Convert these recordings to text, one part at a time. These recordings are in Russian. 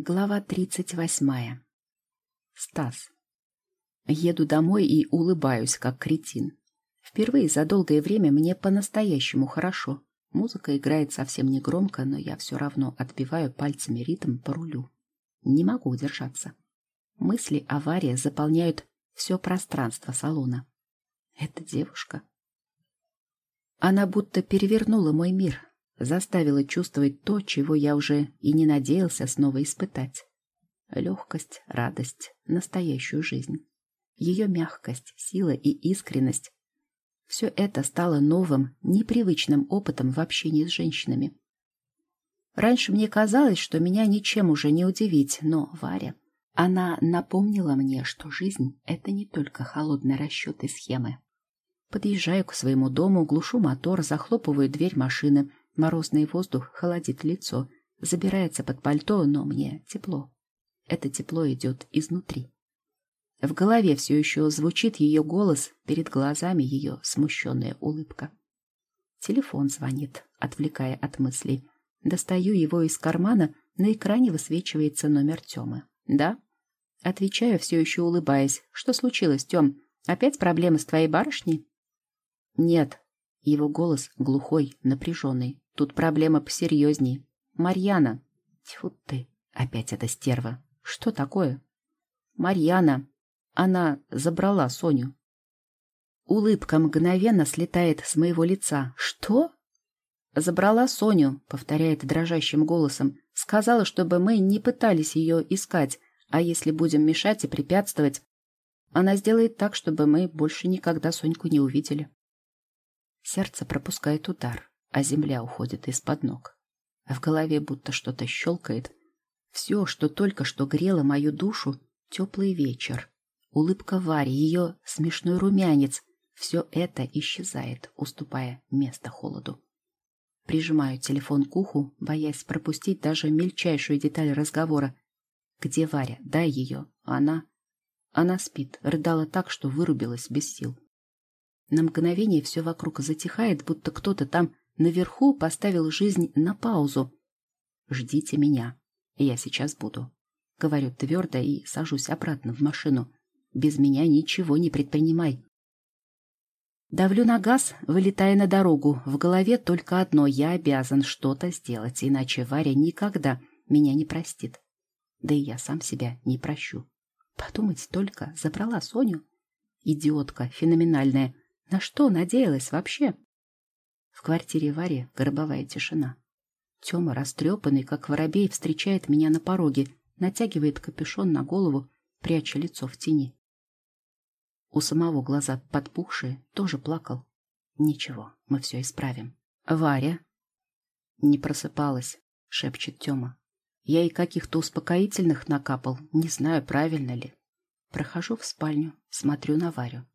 Глава тридцать восьмая. Стас. Еду домой и улыбаюсь, как кретин. Впервые за долгое время мне по-настоящему хорошо. Музыка играет совсем не громко, но я все равно отбиваю пальцами ритм по рулю. Не могу удержаться. Мысли авария заполняют все пространство салона. Эта девушка. Она будто перевернула мой мир, заставила чувствовать то, чего я уже и не надеялся снова испытать. Легкость, радость, настоящую жизнь. Ее мягкость, сила и искренность. Все это стало новым, непривычным опытом в общении с женщинами. Раньше мне казалось, что меня ничем уже не удивить, но Варя... Она напомнила мне, что жизнь — это не только холодный расчет и схемы. Подъезжаю к своему дому, глушу мотор, захлопываю дверь машины. Морозный воздух холодит лицо, забирается под пальто, но мне тепло. Это тепло идет изнутри. В голове все еще звучит ее голос, перед глазами ее смущенная улыбка. Телефон звонит, отвлекая от мыслей. Достаю его из кармана, на экране высвечивается номер Тёмы. «Да?» Отвечаю, все еще улыбаясь. «Что случилось, Тём? Опять проблемы с твоей барышней?» «Нет». Его голос глухой, напряженный. «Тут проблема посерьезней. Марьяна». «Тьфу ты, опять эта стерва. Что такое?» «Марьяна. Она забрала Соню». Улыбка мгновенно слетает с моего лица. «Что?» «Забрала Соню», — повторяет дрожащим голосом. «Сказала, чтобы мы не пытались ее искать, а если будем мешать и препятствовать, она сделает так, чтобы мы больше никогда Соньку не увидели». Сердце пропускает удар, а земля уходит из-под ног. В голове будто что-то щелкает. Все, что только что грело мою душу, теплый вечер, улыбка Вари, ее смешной румянец, все это исчезает, уступая место холоду. Прижимаю телефон к уху, боясь пропустить даже мельчайшую деталь разговора. «Где Варя? Дай ее». Она... Она спит, рыдала так, что вырубилась без сил. На мгновение все вокруг затихает, будто кто-то там наверху поставил жизнь на паузу. «Ждите меня. Я сейчас буду». Говорю твердо и сажусь обратно в машину. «Без меня ничего не предпринимай. Давлю на газ, вылетая на дорогу. В голове только одно — я обязан что-то сделать, иначе Варя никогда меня не простит. Да и я сам себя не прощу. Подумать только, забрала Соню. Идиотка, феноменальная. На что надеялась вообще? В квартире Вари гробовая тишина. Тёма, растрепанный, как воробей, встречает меня на пороге, натягивает капюшон на голову, пряча лицо в тени. У самого глаза подпухшие, тоже плакал. Ничего, мы все исправим. Варя? Не просыпалась, шепчет Тёма. Я и каких-то успокоительных накапал, не знаю, правильно ли. Прохожу в спальню, смотрю на Варю.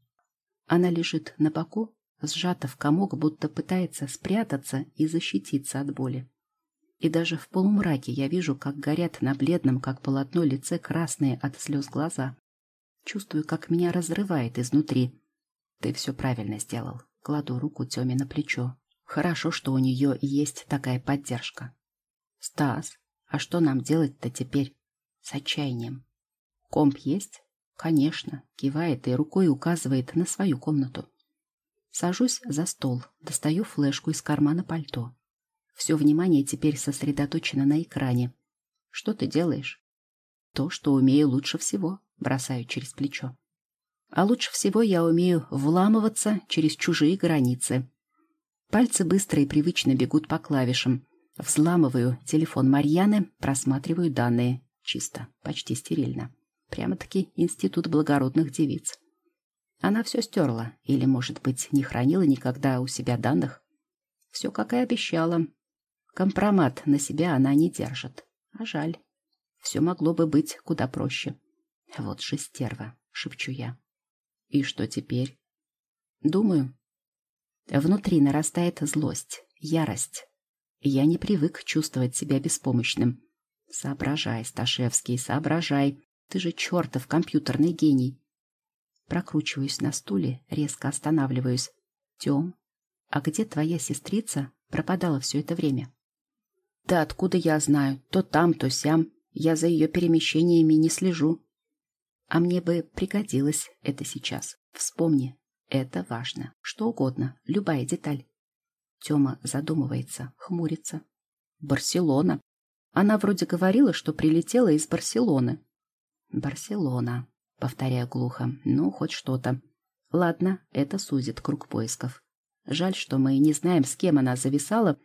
Она лежит на боку, сжата в комок, будто пытается спрятаться и защититься от боли. И даже в полумраке я вижу, как горят на бледном, как полотно, лице красные от слез глаза. Чувствую, как меня разрывает изнутри. Ты все правильно сделал. Кладу руку Теме на плечо. Хорошо, что у нее есть такая поддержка. Стас, а что нам делать-то теперь? С отчаянием. Комп есть? Конечно. Кивает и рукой указывает на свою комнату. Сажусь за стол, достаю флешку из кармана пальто. Все внимание теперь сосредоточено на экране. Что ты делаешь? То, что умею лучше всего бросаю через плечо. А лучше всего я умею вламываться через чужие границы. Пальцы быстро и привычно бегут по клавишам. Взламываю телефон Марьяны, просматриваю данные. Чисто, почти стерильно. Прямо-таки институт благородных девиц. Она все стерла, или, может быть, не хранила никогда у себя данных. Все, как и обещала. Компромат на себя она не держит. А жаль. Все могло бы быть куда проще. Вот же стерва, шепчу я. И что теперь? Думаю. Внутри нарастает злость, ярость. Я не привык чувствовать себя беспомощным. Соображай, Сташевский, соображай. Ты же чертов компьютерный гений. Прокручиваюсь на стуле, резко останавливаюсь. Тем, а где твоя сестрица пропадала все это время? Да откуда я знаю? То там, то сям. Я за ее перемещениями не слежу. А мне бы пригодилось это сейчас. Вспомни, это важно. Что угодно, любая деталь. Тёма задумывается, хмурится. Барселона. Она вроде говорила, что прилетела из Барселоны. Барселона, повторяю глухо. Ну, хоть что-то. Ладно, это сузит круг поисков. Жаль, что мы не знаем, с кем она зависала,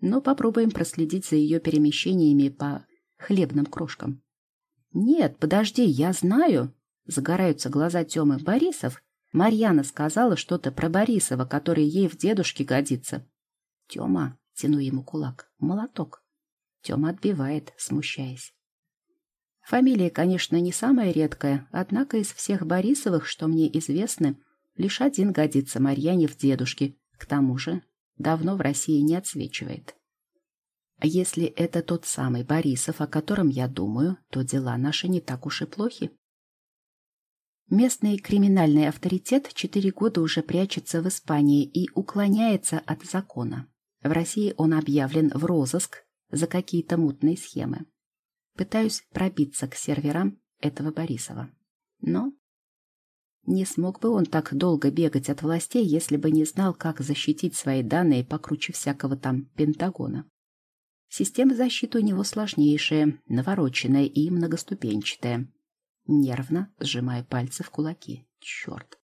но попробуем проследить за ее перемещениями по хлебным крошкам. «Нет, подожди, я знаю!» Загораются глаза Тёмы. «Борисов? Марьяна сказала что-то про Борисова, который ей в дедушке годится. Тёма, тяну ему кулак, молоток. Тёма отбивает, смущаясь. Фамилия, конечно, не самая редкая, однако из всех Борисовых, что мне известны, лишь один годится Марьяне в дедушке, к тому же давно в России не отсвечивает. А если это тот самый Борисов, о котором я думаю, то дела наши не так уж и плохи. Местный криминальный авторитет четыре года уже прячется в Испании и уклоняется от закона. В России он объявлен в розыск за какие-то мутные схемы. Пытаюсь пробиться к серверам этого Борисова. Но не смог бы он так долго бегать от властей, если бы не знал, как защитить свои данные покруче всякого там Пентагона. Система защиты у него сложнейшая, навороченная и многоступенчатая. Нервно сжимая пальцы в кулаки. Черт.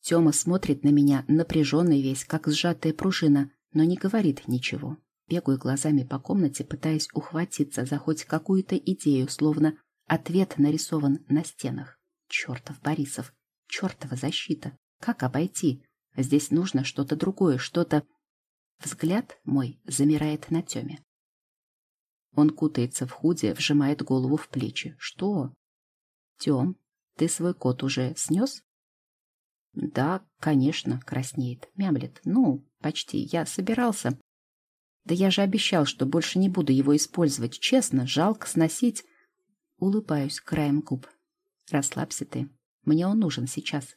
Тёма смотрит на меня, напряженный весь, как сжатая пружина, но не говорит ничего. Бегаю глазами по комнате, пытаясь ухватиться за хоть какую-то идею, словно ответ нарисован на стенах. Чёртов Борисов, чёртова защита. Как обойти? Здесь нужно что-то другое, что-то... Взгляд мой замирает на Тёме. Он кутается в худе, вжимает голову в плечи. Что? Тём, ты свой кот уже снес? Да, конечно, краснеет, мямлет. Ну, почти. Я собирался. Да я же обещал, что больше не буду его использовать. Честно, жалко сносить. Улыбаюсь краем губ. Расслабься ты. Мне он нужен сейчас.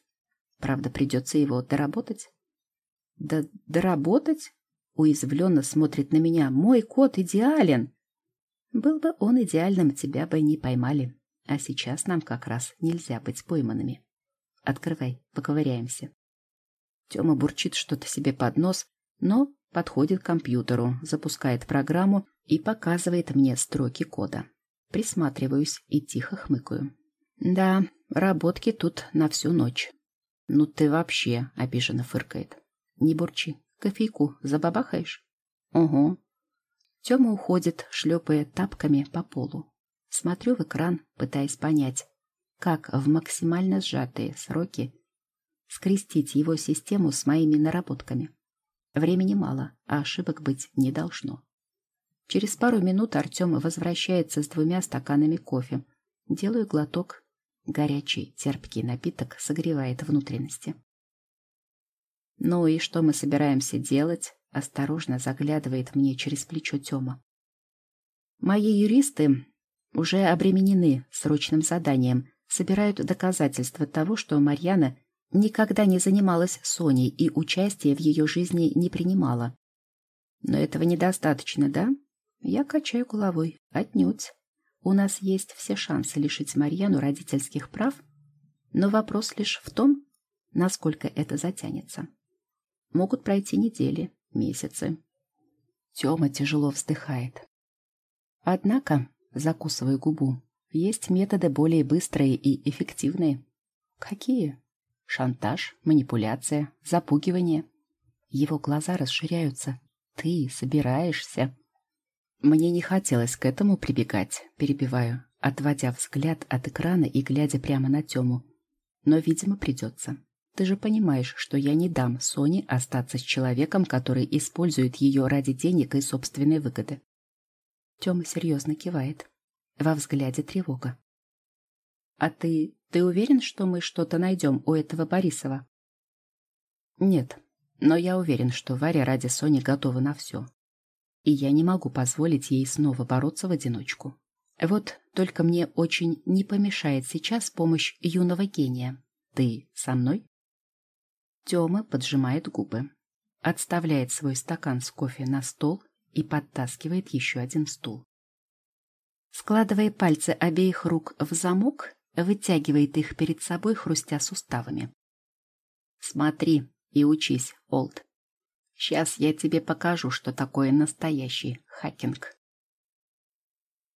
Правда, придется его доработать. Да доработать? Уязвленно смотрит на меня. Мой кот идеален. Был бы он идеальным, тебя бы не поймали. А сейчас нам как раз нельзя быть пойманными. Открывай, поковыряемся. Тёма бурчит что-то себе под нос, но подходит к компьютеру, запускает программу и показывает мне строки кода. Присматриваюсь и тихо хмыкаю. Да, работки тут на всю ночь. Ну ты вообще, обиженно фыркает. Не бурчи, кофейку забабахаешь? Угу. Тёма уходит, шлепая тапками по полу. Смотрю в экран, пытаясь понять, как в максимально сжатые сроки скрестить его систему с моими наработками. Времени мало, а ошибок быть не должно. Через пару минут Артем возвращается с двумя стаканами кофе. Делаю глоток. Горячий, терпкий напиток согревает внутренности. «Ну и что мы собираемся делать?» Осторожно заглядывает мне через плечо Тёма. «Мои юристы уже обременены срочным заданием, собирают доказательства того, что Марьяна никогда не занималась Соней и участия в ее жизни не принимала. Но этого недостаточно, да? Я качаю головой. Отнюдь. У нас есть все шансы лишить Марьяну родительских прав, но вопрос лишь в том, насколько это затянется. Могут пройти недели, месяцы. Тёма тяжело вздыхает. Однако, закусываю губу, есть методы более быстрые и эффективные. Какие? Шантаж, манипуляция, запугивание. Его глаза расширяются. Ты собираешься? Мне не хотелось к этому прибегать, перебиваю, отводя взгляд от экрана и глядя прямо на Тему. Но, видимо, придется. Ты же понимаешь, что я не дам Соне остаться с человеком, который использует ее ради денег и собственной выгоды. Тёма серьезно кивает. Во взгляде тревога. «А ты... ты уверен, что мы что-то найдем у этого Борисова?» «Нет, но я уверен, что Варя ради Сони готова на все. И я не могу позволить ей снова бороться в одиночку. Вот только мне очень не помешает сейчас помощь юного гения. Ты со мной?» Тёма поджимает губы, отставляет свой стакан с кофе на стол и подтаскивает еще один стул. Складывая пальцы обеих рук в замок, вытягивает их перед собой, хрустя суставами. Смотри и учись, Олд. Сейчас я тебе покажу, что такое настоящий хакинг.